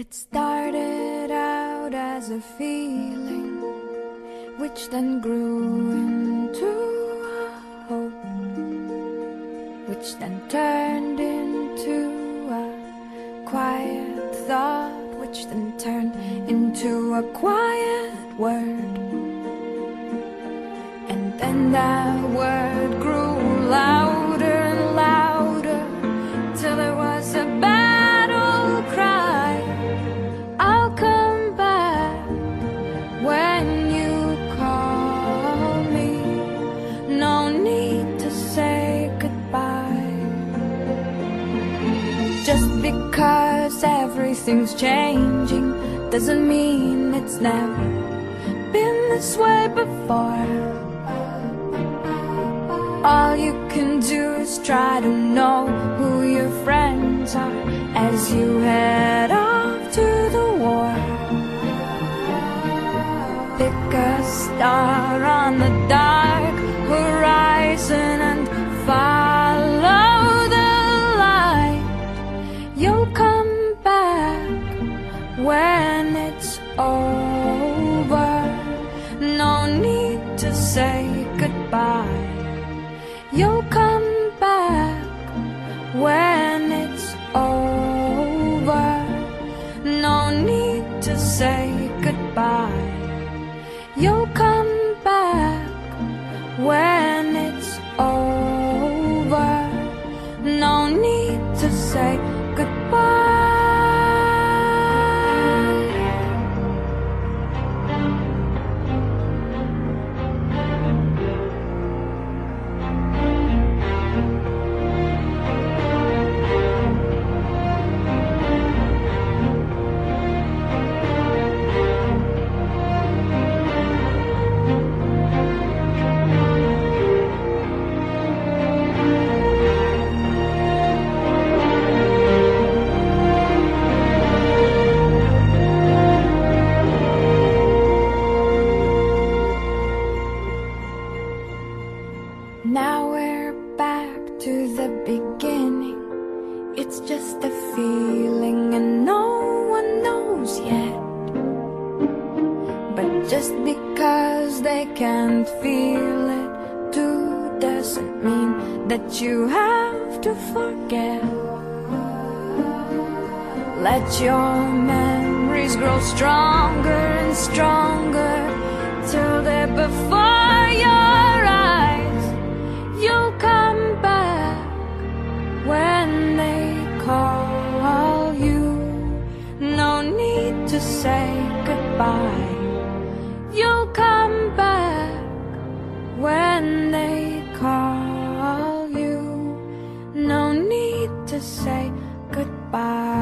It started out as a feeling, which then grew into a hope, which then turned into a quiet thought, which then turned into a quiet word. And then that word Because everything's changing doesn't mean it's never been this way before. All you can do is try to know who your friends are as you head off to the war. Pick a star on the dark horizon and follow say goodbye. You'll come back when it's over. No need to say goodbye. You'll come back when it's over. No need to say the beginning. It's just a feeling and no one knows yet. But just because they can't feel it too doesn't mean that you have to forget. Let your memories grow stronger and stronger when they call you. No need to say goodbye. You'll come back when they call you. No need to say goodbye.